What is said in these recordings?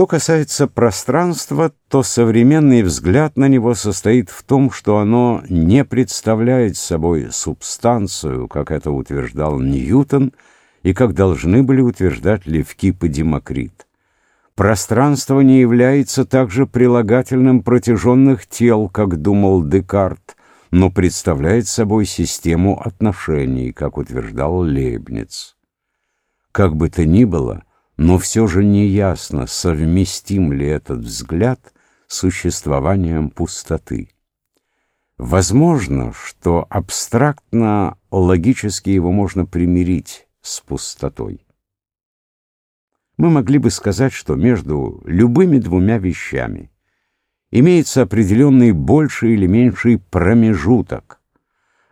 Что касается пространства, то современный взгляд на него состоит в том, что оно не представляет собой субстанцию, как это утверждал Ньютон и как должны были утверждать Левкип и Демокрит. Пространство не является также прилагательным протяженных тел, как думал Декарт, но представляет собой систему отношений, как утверждал Лейбниц. Как бы то ни было, но все же неясно, совместим ли этот взгляд с существованием пустоты. Возможно, что абстрактно-логически его можно примирить с пустотой. Мы могли бы сказать, что между любыми двумя вещами имеется определенный больший или меньший промежуток,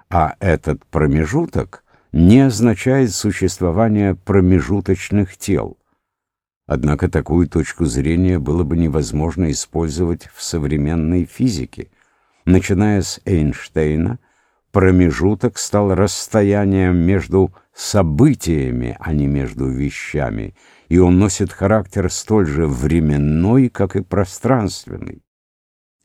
а этот промежуток не означает существование промежуточных тел. Однако такую точку зрения было бы невозможно использовать в современной физике. Начиная с Эйнштейна, промежуток стал расстоянием между событиями, а не между вещами, и он носит характер столь же временной, как и пространственный.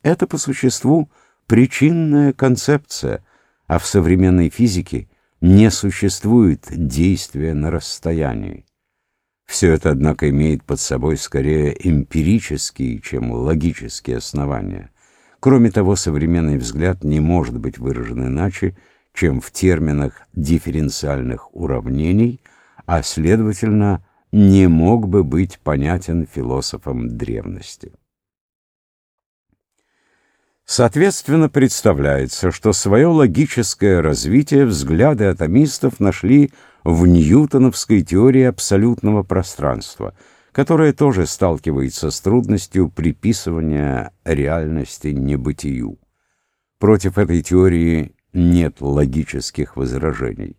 Это по существу причинная концепция, а в современной физике не существует действия на расстоянии. Все это, однако, имеет под собой скорее эмпирические, чем логические основания. Кроме того, современный взгляд не может быть выражен иначе, чем в терминах дифференциальных уравнений, а, следовательно, не мог бы быть понятен философам древности. Соответственно, представляется, что свое логическое развитие взгляды атомистов нашли в ньютоновской теории абсолютного пространства, которая тоже сталкивается с трудностью приписывания реальности небытию. Против этой теории нет логических возражений.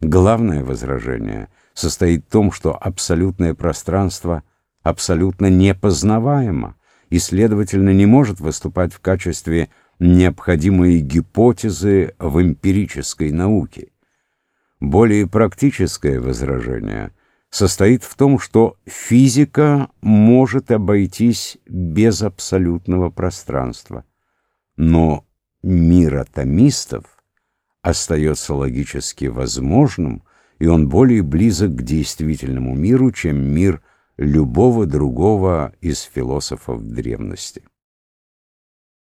Главное возражение состоит в том, что абсолютное пространство абсолютно непознаваемо и, следовательно, не может выступать в качестве необходимой гипотезы в эмпирической науке. Более практическое возражение состоит в том, что физика может обойтись без абсолютного пространства, но мир атомистов остается логически возможным, и он более близок к действительному миру, чем мир любого другого из философов древности.